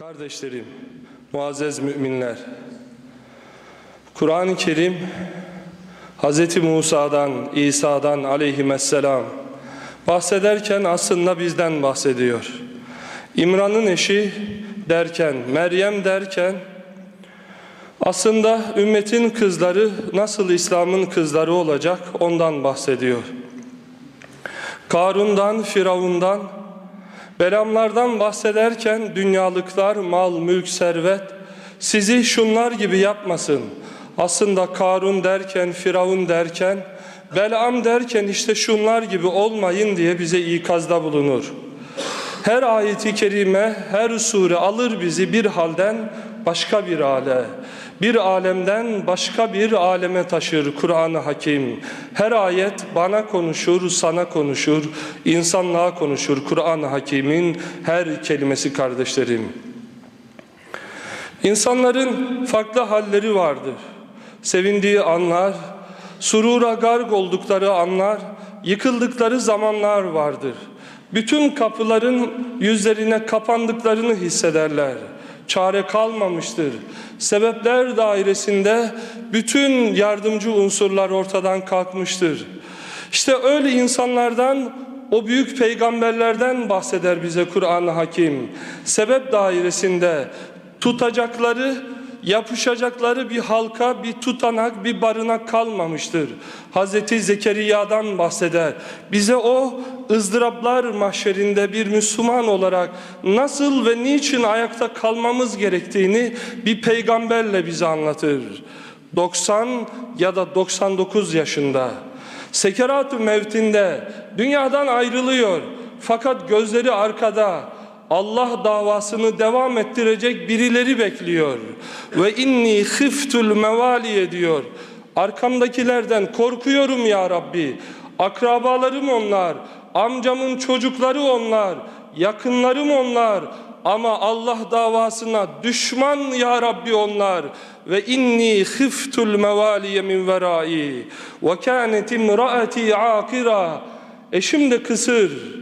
Kardeşlerim, muazzez müminler, Kur'an-ı Kerim Hz. Musa'dan, İsa'dan aleyhisselam bahsederken aslında bizden bahsediyor. İmran'ın eşi derken, Meryem derken aslında ümmetin kızları nasıl İslam'ın kızları olacak ondan bahsediyor. Karun'dan, Firavun'dan, Belamlardan bahsederken dünyalıklar, mal, mülk, servet sizi şunlar gibi yapmasın. Aslında Karun derken, Firavun derken, Belam derken işte şunlar gibi olmayın diye bize ikazda bulunur. Her ayeti kerime, her sure alır bizi bir halden başka bir hale, bir alemden başka bir aleme taşır Kur'an-ı Hakim. Her ayet bana konuşur, sana konuşur, insanlığa konuşur Kur'an-ı Hakim'in her kelimesi kardeşlerim. İnsanların farklı halleri vardır. Sevindiği anlar, surura garg oldukları anlar, yıkıldıkları zamanlar vardır. Bütün kapıların yüzlerine kapandıklarını hissederler. Çare kalmamıştır. Sebepler dairesinde bütün yardımcı unsurlar ortadan kalkmıştır. İşte öyle insanlardan o büyük peygamberlerden bahseder bize Kur'an-ı Hakim. Sebep dairesinde tutacakları yapışacakları bir halka, bir tutanak, bir barınak kalmamıştır. Hazreti Zekeriya'dan bahseder. Bize o ızdıraplar mahşerinde bir Müslüman olarak nasıl ve niçin ayakta kalmamız gerektiğini bir peygamberle bize anlatır. 90 ya da 99 yaşında. Sekerat-ı mevtinde dünyadan ayrılıyor. Fakat gözleri arkada. Allah davasını devam ettirecek birileri bekliyor. Ve inni khiftul mevaliye diyor. Arkamdakilerden korkuyorum ya Rabbi. Akrabalarım onlar, amcamın çocukları onlar, yakınlarım onlar. Ama Allah davasına düşman ya Rabbi onlar. Ve inni khiftul mevaliye min verai. Ve kânet imraati akira. Eşim de kısır.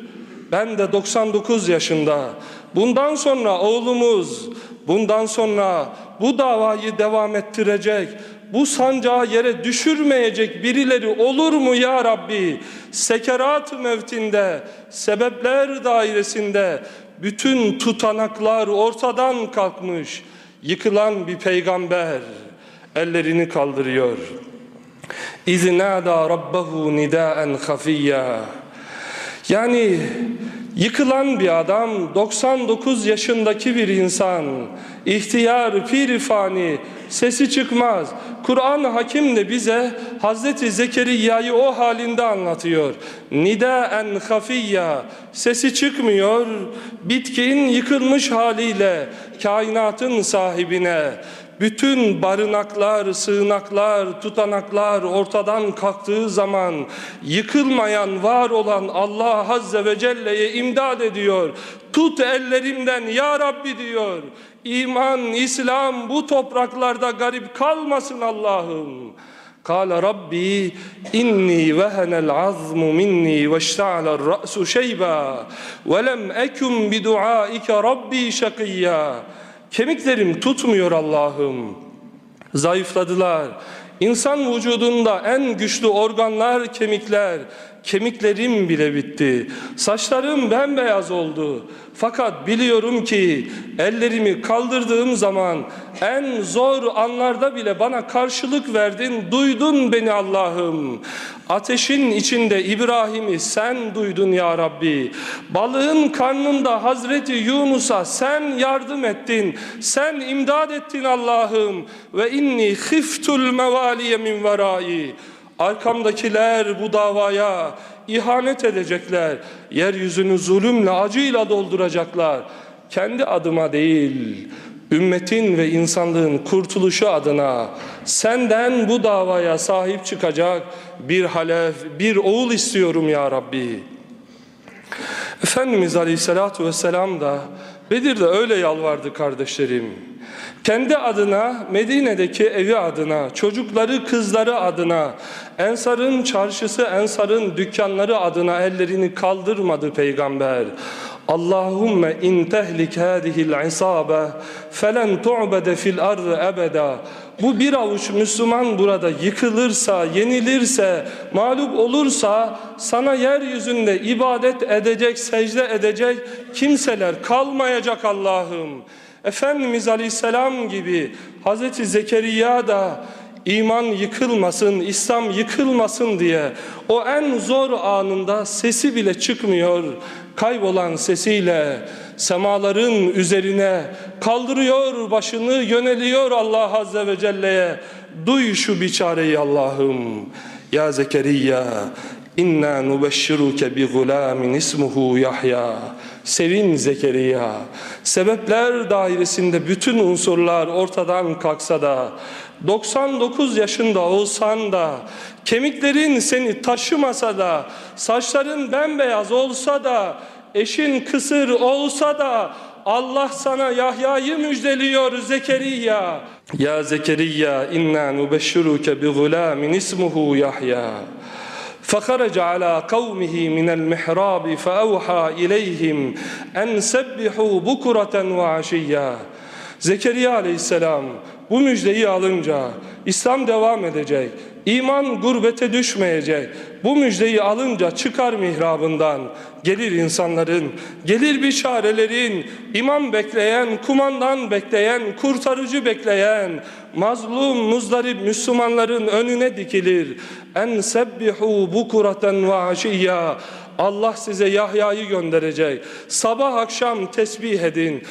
Ben de 99 yaşında. Bundan sonra oğlumuz, bundan sonra bu davayı devam ettirecek, bu sancağı yere düşürmeyecek birileri olur mu ya Rabbi? Sekerat mevtinde, sebepler dairesinde bütün tutanaklar ortadan kalkmış. Yıkılan bir peygamber ellerini kaldırıyor. İznâdâ rabbahu nidâen hafiyya. Yani yıkılan bir adam, 99 yaşındaki bir insan, ihtiyar, pirifani, sesi çıkmaz. Kur'an Hakim de bize Hazreti Zekeriya'yı o halinde anlatıyor. Nidaen hafiyya, sesi çıkmıyor, bitkin yıkılmış haliyle kainatın sahibine, bütün barınaklar, sığınaklar, tutanaklar ortadan kalktığı zaman yıkılmayan, var olan Allah Azze ve Celle'ye imdad ediyor. Tut ellerimden ya Rabbi diyor. İman, İslam bu topraklarda garip kalmasın Allah'ım. Kâle Rabbi inni vehenel azmu minni ve işte'alel ra'su şeyba ve lem ekum bi duaike Rabbi şakiyya. Kemiklerim tutmuyor Allah'ım. Zayıfladılar. İnsan vücudunda en güçlü organlar kemikler. Kemiklerim bile bitti. Saçlarım bembeyaz oldu. Fakat biliyorum ki ellerimi kaldırdığım zaman en zor anlarda bile bana karşılık verdin. Duydun beni Allah'ım. Ateşin içinde İbrahim'i sen duydun ya Rabbi. Balığın karnında Hazreti Yunus'a sen yardım ettin. Sen imdad ettin Allah'ım. Ve inni khiftul mevaliye min verai. Arkamdakiler bu davaya ihanet edecekler. Yeryüzünü zulümle, acıyla dolduracaklar. Kendi adıma değil, ümmetin ve insanlığın kurtuluşu adına senden bu davaya sahip çıkacak bir halef, bir oğul istiyorum ya Rabbi. Efendimiz Aleyhisselatü Vesselam da Bedir'de öyle yalvardı kardeşlerim. Kendi adına, Medine'deki evi adına, çocukları, kızları adına, Ensar'ın çarşısı, Ensar'ın dükkanları adına ellerini kaldırmadı peygamber. Allahümme in tehlik hadihil isabe felen tu'bede fil ardı ebeda. Bu bir avuç Müslüman burada yıkılırsa, yenilirse, mağlup olursa sana yeryüzünde ibadet edecek, secde edecek kimseler kalmayacak Allah'ım. Efendimiz Aleyhisselam gibi Hazreti Zekeriya da iman yıkılmasın, İslam yıkılmasın diye o en zor anında sesi bile çıkmıyor. Kaybolan sesiyle semaların üzerine kaldırıyor başını yöneliyor Allah Azze ve Celle'ye. Duy şu biçareyi Allah'ım. Ya Zekeriya İnna nubeshşiruke bi gulamin ismuhu Yahya. Sevin Zekeriya. Sebepler dairesinde bütün unsurlar ortadan kalksa da 99 yaşında olsan da kemiklerin seni taşımasa da saçların bembeyaz olsa da eşin kısır olsa da Allah sana Yahya'yı müjdeliyor Zekeriya. Ya Zekeriya inna nubeshşiruke bi gulamin ismuhu Yahya. فخرج على قومه من المحراب فأوحى إليهم أن سبحوا بكرة وعشيا Zekeriya aleyhisselam bu müjdeyi alınca İslam devam edecek. İman gurbete düşmeyecek. Bu müjdeyi alınca çıkar mihrabından. Gelir insanların, gelir bişarelerin, imam bekleyen, kumandan bekleyen, kurtarıcı bekleyen, mazlum, muzdarip Müslümanların önüne dikilir. En sebbihu bukureten ve aşiyya. Allah size Yahya'yı gönderecek. Sabah akşam tesbih edin.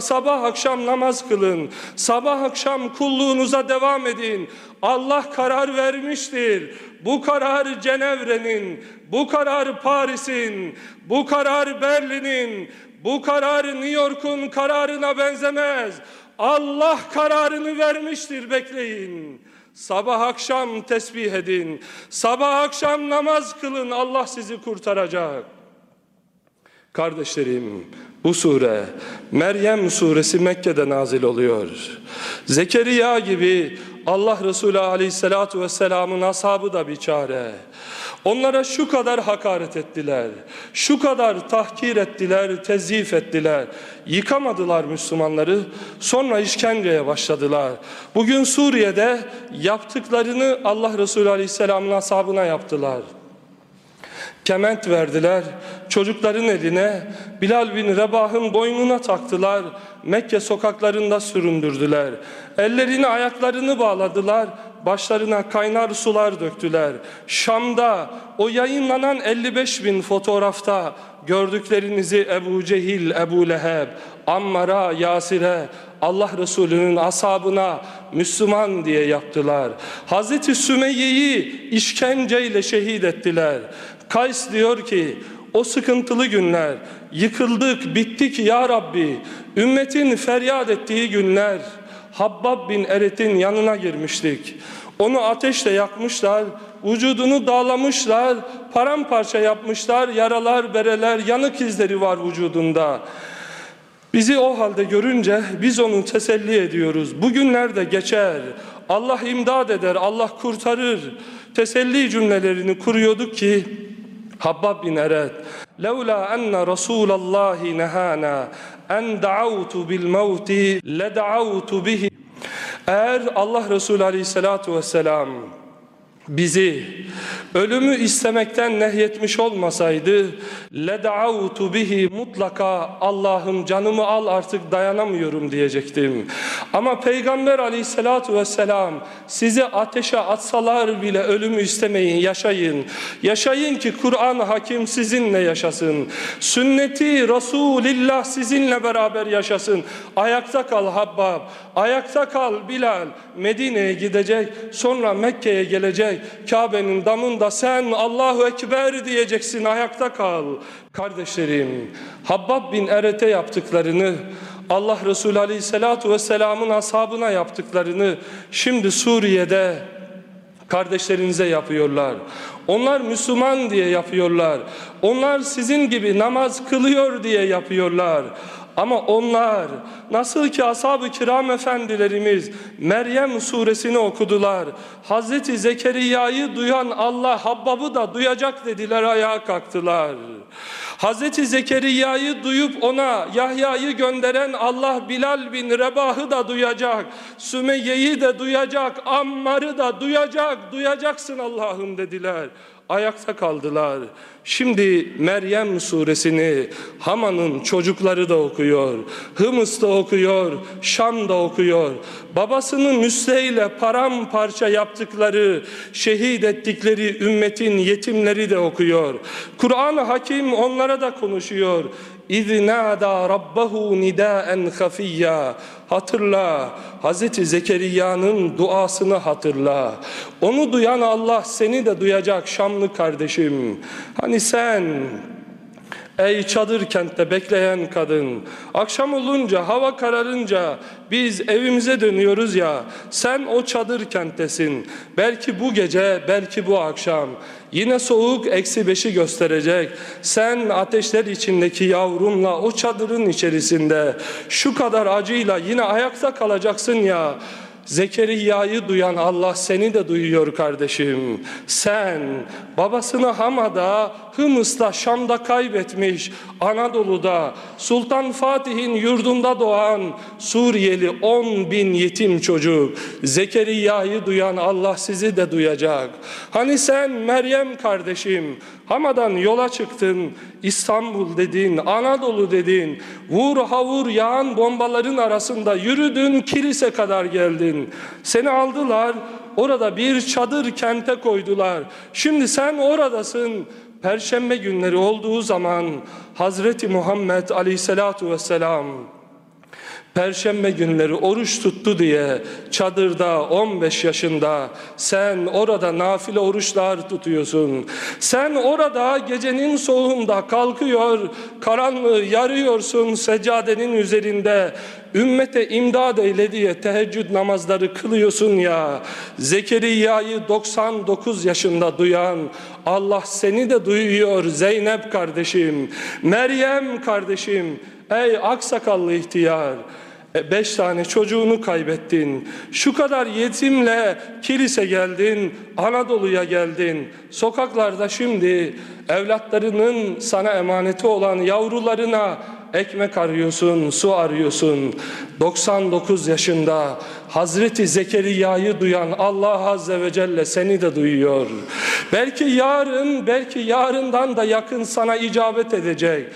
Sabah akşam namaz kılın. Sabah akşam kulluğunuza devam edin. Allah karar vermiştir. Bu karar Cenevre'nin, bu karar Paris'in, bu karar Berlin'in, bu karar New York'un kararına benzemez. Allah kararını vermiştir bekleyin. Sabah akşam tesbih edin. Sabah akşam namaz kılın. Allah sizi kurtaracak. Kardeşlerim bu sure Meryem suresi Mekke'de nazil oluyor. Zekeriya gibi Allah Resulü aleyhissalatu vesselamın ashabı da bir çare. Onlara şu kadar hakaret ettiler, şu kadar tahkir ettiler, tezif ettiler. Yıkamadılar Müslümanları, sonra işkenceye başladılar. Bugün Suriye'de yaptıklarını Allah Resulü Aleyhisselam'ın ashabına yaptılar. Kement verdiler, çocukların eline Bilal bin Rebah'ın boynuna taktılar, Mekke sokaklarında süründürdüler. Ellerini ayaklarını bağladılar, başlarına kaynar sular döktüler. Şam'da o yayınlanan 55 bin fotoğrafta gördüklerinizi Ebu Cehil, Ebu Leheb, Ammar'a, Yasir'e, Allah Resulü'nün asabına Müslüman diye yaptılar. Hazreti Sümeyye'yi işkenceyle şehit ettiler. Kays diyor ki o sıkıntılı günler yıkıldık bittik ya Rabbi ümmetin feryat ettiği günler Habbab bin Eret'in yanına girmiştik. Onu ateşle yakmışlar, vücudunu dağlamışlar, paramparça yapmışlar, yaralar, bereler, yanık izleri var vücudunda. Bizi o halde görünce biz onu teselli ediyoruz. Bugünler de geçer. Allah imdad eder, Allah kurtarır. Teselli cümlelerini kuruyorduk ki Habbab bin Eret لولا أن رسول الله نهانا أن دعوت بالموت لدعوت به eğer Allah Resulü Aleyhisselatü Vesselam bizi ölümü istemekten nehyetmiş olmasaydı led'autu bihi mutlaka Allah'ım canımı al artık dayanamıyorum diyecektim. Ama Peygamber aleyhissalatu vesselam sizi ateşe atsalar bile ölümü istemeyin yaşayın. Yaşayın ki Kur'an hakim sizinle yaşasın. Sünneti Resulillah sizinle beraber yaşasın. Ayakta kal Habbab, ayakta kal Bilal. Medine'ye gidecek sonra Mekke'ye gelecek. Kabe'nin damında sen Allahu Ekber diyeceksin ayakta kal. Kardeşlerim Habbab bin Eret'e yaptıklarını Allah Resulü Aleyhisselatü Vesselam'ın ashabına yaptıklarını şimdi Suriye'de kardeşlerinize yapıyorlar. Onlar Müslüman diye yapıyorlar. Onlar sizin gibi namaz kılıyor diye yapıyorlar. Ama onlar nasıl ki ashab-ı kiram efendilerimiz Meryem suresini okudular. Hazreti Zekeriya'yı duyan Allah Habbab'ı da duyacak dediler ayağa kalktılar. Hazreti Zekeriya'yı duyup ona Yahya'yı gönderen Allah Bilal bin Rebah'ı da duyacak. Sümeyye'yi de duyacak. Ammar'ı da duyacak. Duyacaksın Allah'ım dediler ayakta kaldılar. Şimdi Meryem suresini Haman'ın çocukları da okuyor. Hımız da okuyor, Şam da okuyor. Babasını müsteyle paramparça yaptıkları, şehit ettikleri ümmetin yetimleri de okuyor. Kur'an-ı Hakim onlara da konuşuyor. اِذْ نَادَى رَبَّهُ نِدَاءً خَفِيًّا Hatırla, Hazreti Zekeriya'nın duasını hatırla. Onu duyan Allah seni de duyacak Şamlı kardeşim. Hani sen Ey çadır kentte bekleyen kadın, akşam olunca, hava kararınca biz evimize dönüyoruz ya, sen o çadır kenttesin. Belki bu gece, belki bu akşam. Yine soğuk eksi beşi gösterecek. Sen ateşler içindeki yavrunla o çadırın içerisinde şu kadar acıyla yine ayakta kalacaksın ya. Zekeriya'yı duyan Allah seni de duyuyor kardeşim. Sen babasını Hama'da, Hımıs'ta, Şam'da kaybetmiş, Anadolu'da, Sultan Fatih'in yurdunda doğan Suriyeli 10 bin yetim çocuk. Zekeriya'yı duyan Allah sizi de duyacak. Hani sen Meryem kardeşim, Hama'dan yola çıktın, İstanbul dedin, Anadolu dedin, vur havur yağan bombaların arasında yürüdün, kilise kadar geldin. Seni aldılar, orada bir çadır kente koydular. Şimdi sen oradasın, Perşembe günleri olduğu zaman Hazreti Muhammed Aleyhisselatu Vesselam Perşembe günleri oruç tuttu diye çadırda 15 yaşında sen orada nafile oruçlar tutuyorsun. Sen orada gecenin soğuğunda kalkıyor karanlığı yarıyorsun seccadenin üzerinde. Ümmete imdad eyle diye teheccüd namazları kılıyorsun ya. Zekeriya'yı 99 yaşında duyan Allah seni de duyuyor Zeynep kardeşim. Meryem kardeşim. Ey aksakallı ihtiyar beş tane çocuğunu kaybettin. Şu kadar yetimle kilise geldin, Anadolu'ya geldin. Sokaklarda şimdi evlatlarının sana emaneti olan yavrularına ekmek arıyorsun, su arıyorsun. 99 yaşında Hazreti Zekeriya'yı duyan Allah Azze ve Celle seni de duyuyor. Belki yarın, belki yarından da yakın sana icabet edecek.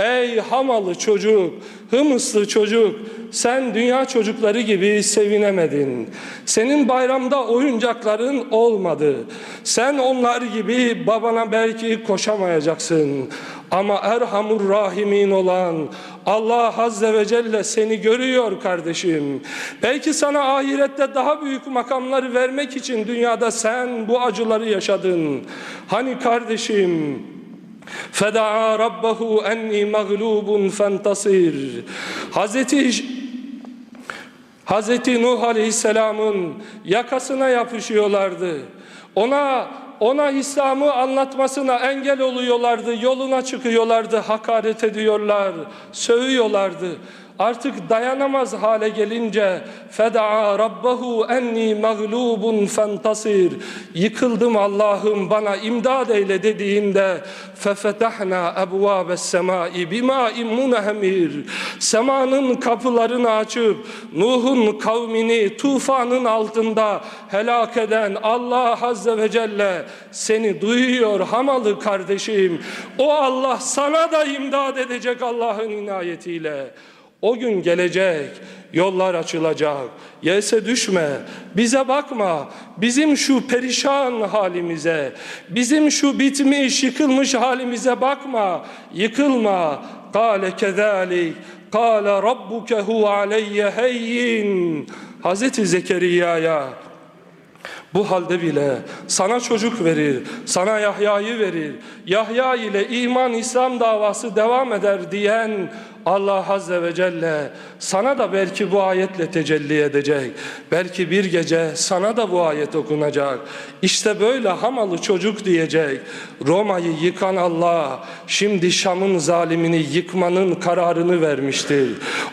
Ey Hamalı çocuk, Hımıslı çocuk, sen dünya çocukları gibi sevinemedin. Senin bayramda oyuncakların olmadı. Sen onlar gibi babana belki koşamayacaksın. Ama Erhamur Rahimin olan Allah Azze ve Celle seni görüyor kardeşim. Belki sana ahirette daha büyük makamları vermek için dünyada sen bu acıları yaşadın. Hani kardeşim Fedaa rabbahu enni mağlubun fentasir. Hazreti Hazreti Nuh Aleyhisselam'ın yakasına yapışıyorlardı. Ona ona İslam'ı anlatmasına engel oluyorlardı, yoluna çıkıyorlardı, hakaret ediyorlar, sövüyorlardı. Artık dayanamaz hale gelince fedaa rabbahu enni mağlubun fentasir yıkıldım Allah'ım bana imdad eyle dediğinde fefetahna ebvâbes semâi bimâin munehmir semanın kapılarını açıp Nuh'un kavmini tufanın altında helak eden Allah Azze ve Celle seni duyuyor hamalı kardeşim. O Allah sana da imdad edecek Allah'ın inayetiyle o gün gelecek, yollar açılacak. Yese düşme, bize bakma. Bizim şu perişan halimize, bizim şu bitmiş, yıkılmış halimize bakma. Yıkılma. Kale kezalik. Kale rabbuke hu aleyye heyyin. Hazreti Zekeriya'ya bu halde bile sana çocuk verir, sana Yahya'yı verir. Yahya ile iman İslam davası devam eder diyen Allah Azze ve Celle sana da belki bu ayetle tecelli edecek. Belki bir gece sana da bu ayet okunacak. İşte böyle hamalı çocuk diyecek. Roma'yı yıkan Allah şimdi Şam'ın zalimini yıkmanın kararını vermiştir.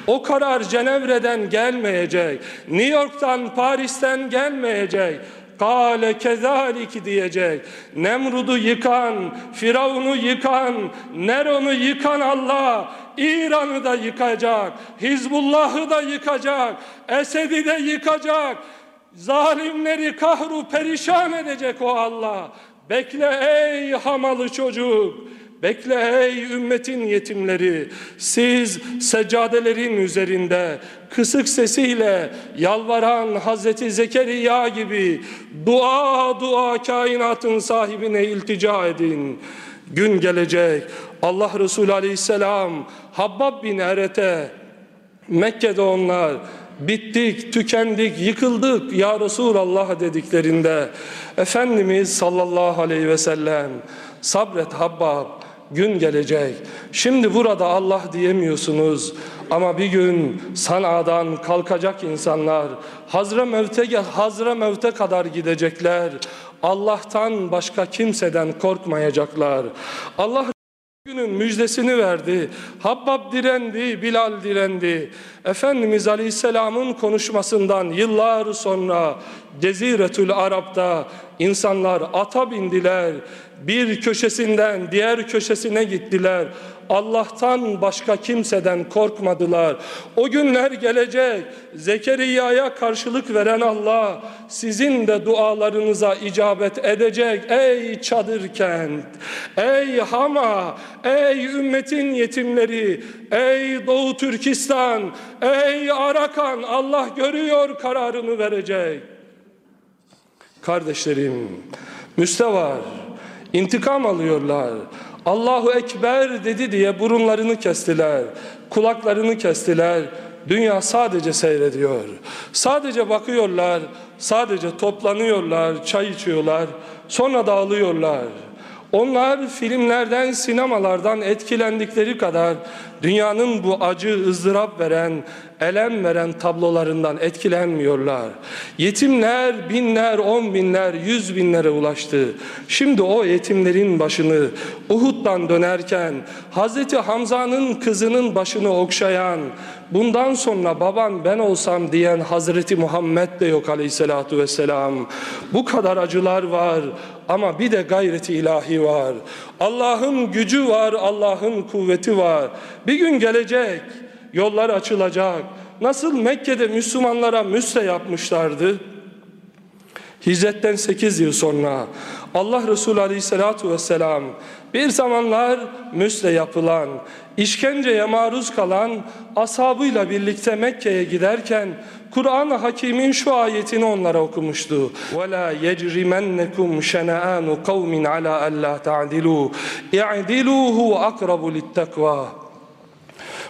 O karar Cenevre'den gelmeyecek. New York'tan, Paris'ten gelmeyecek. Kale kezalik diyecek. Nemrud'u yıkan, Firavun'u yıkan, Neron'u yıkan Allah İran'ı da yıkacak, Hizbullah'ı da yıkacak, Esed'i de yıkacak. Zalimleri kahru perişan edecek o Allah. Bekle ey hamalı çocuk. Bekle ey ümmetin yetimleri, siz seccadelerin üzerinde kısık sesiyle yalvaran Hazreti Zekeriya gibi dua dua kainatın sahibine iltica edin. Gün gelecek Allah Resulü Aleyhisselam Habbab bin Eret'e Mekke'de onlar bittik, tükendik, yıkıldık ya Resulallah dediklerinde Efendimiz sallallahu aleyhi ve sellem sabret Habbab gün gelecek. Şimdi burada Allah diyemiyorsunuz ama bir gün Sana'dan kalkacak insanlar Hazre Mevte, Hazre Mevte kadar gidecekler. Allah'tan başka kimseden korkmayacaklar. Allah günün müjdesini verdi. Habbab direndi, Bilal direndi. Efendimiz Aleyhisselam'ın konuşmasından yıllar sonra Ceziretül Arap'ta insanlar ata bindiler. Bir köşesinden diğer köşesine gittiler. Allah'tan başka kimseden korkmadılar. O günler gelecek. Zekeriya'ya karşılık veren Allah sizin de dualarınıza icabet edecek. Ey çadır kent, ey Hama, ey ümmetin yetimleri, ey Doğu Türkistan, ey Arakan Allah görüyor kararını verecek. Kardeşlerim, müstevar, intikam alıyorlar. Allahu Ekber dedi diye burunlarını kestiler, kulaklarını kestiler. Dünya sadece seyrediyor. Sadece bakıyorlar, sadece toplanıyorlar, çay içiyorlar, sonra dağılıyorlar. Onlar filmlerden, sinemalardan etkilendikleri kadar dünyanın bu acı, ızdırap veren, elem veren tablolarından etkilenmiyorlar. Yetimler binler, on binler, yüz binlere ulaştı. Şimdi o yetimlerin başını Uhud'dan dönerken Hazreti Hamza'nın kızının başını okşayan, bundan sonra baban ben olsam diyen Hazreti Muhammed de yok aleyhissalatu vesselam. Bu kadar acılar var ama bir de gayreti ilahi var. Allah'ın gücü var, Allah'ın kuvveti var Bir gün gelecek, yollar açılacak. Nasıl Mekke'de Müslümanlara müste yapmışlardı? Hicretten 8 yıl sonra Allah Resulü Aleyhisselatü Vesselam bir zamanlar müste yapılan, işkenceye maruz kalan ashabıyla birlikte Mekke'ye giderken Kur'an-ı Hakim'in şu ayetini onlara okumuştu. وَلَا يَجْرِمَنَّكُمْ شَنَآنُ قَوْمٍ عَلَى أَلَّا تَعْدِلُوا اِعْدِلُوا هُوَ أَقْرَبُ لِلتَّقْوَى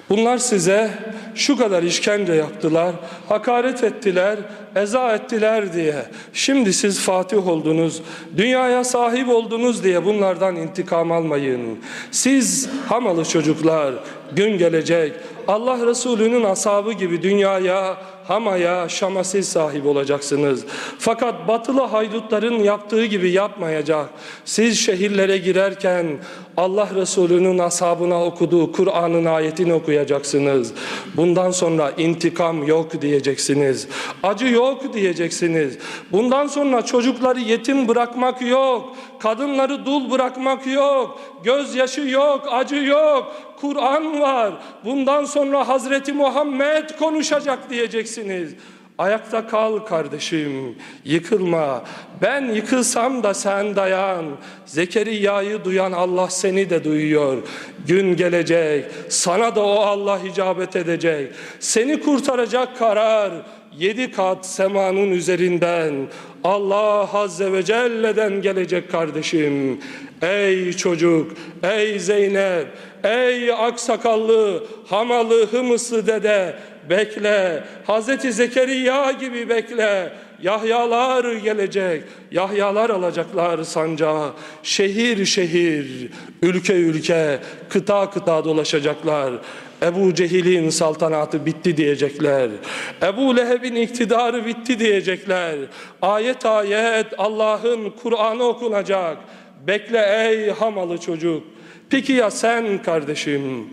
Bunlar size şu kadar işkence yaptılar, hakaret ettiler, eza ettiler diye. Şimdi siz Fatih oldunuz, dünyaya sahip oldunuz diye bunlardan intikam almayın. Siz hamalı çocuklar, gün gelecek Allah Resulü'nün ashabı gibi dünyaya, Hama'ya, Şam'a siz sahip olacaksınız. Fakat batılı haydutların yaptığı gibi yapmayacak. Siz şehirlere girerken Allah Resulü'nün ashabına okuduğu Kur'an'ın ayetini okuyacaksınız. Bundan sonra intikam yok diyeceksiniz. Acı yok diyeceksiniz. Bundan sonra çocukları yetim bırakmak yok. Kadınları dul bırakmak yok. Gözyaşı yok, acı yok. Kur'an var. Bundan sonra Hazreti Muhammed konuşacak diyeceksiniz. Ayakta kal kardeşim, yıkılma. Ben yıkılsam da sen dayan. Zekeriya'yı duyan Allah seni de duyuyor. Gün gelecek, sana da o Allah icabet edecek. Seni kurtaracak karar yedi kat semanın üzerinden Allah Azze ve Celle'den gelecek kardeşim. Ey çocuk, ey Zeynep, ey aksakallı, hamalı, hımıslı dede bekle. Hazreti Zekeriya gibi bekle. Yahyalar gelecek. Yahyalar alacaklar sancağı. Şehir şehir, ülke ülke, kıta kıta dolaşacaklar. Ebu Cehil'in saltanatı bitti diyecekler. Ebu Leheb'in iktidarı bitti diyecekler. Ayet ayet Allah'ın Kur'an'ı okunacak. Bekle ey hamalı çocuk. Peki ya sen kardeşim?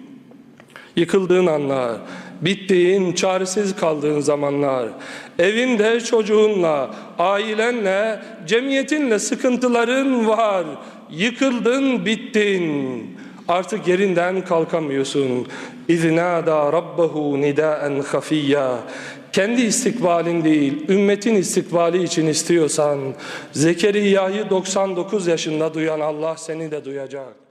Yıkıldığın anlar, bittiğin, çaresiz kaldığın zamanlar, evinde çocuğunla, ailenle, cemiyetinle sıkıntıların var. Yıkıldın, bittin. Artık yerinden kalkamıyorsun. İznâdâ rabbehu nidâen hafiyya. Kendi istikbalin değil, ümmetin istikbali için istiyorsan, Zekeriya'yı 99 yaşında duyan Allah seni de duyacak.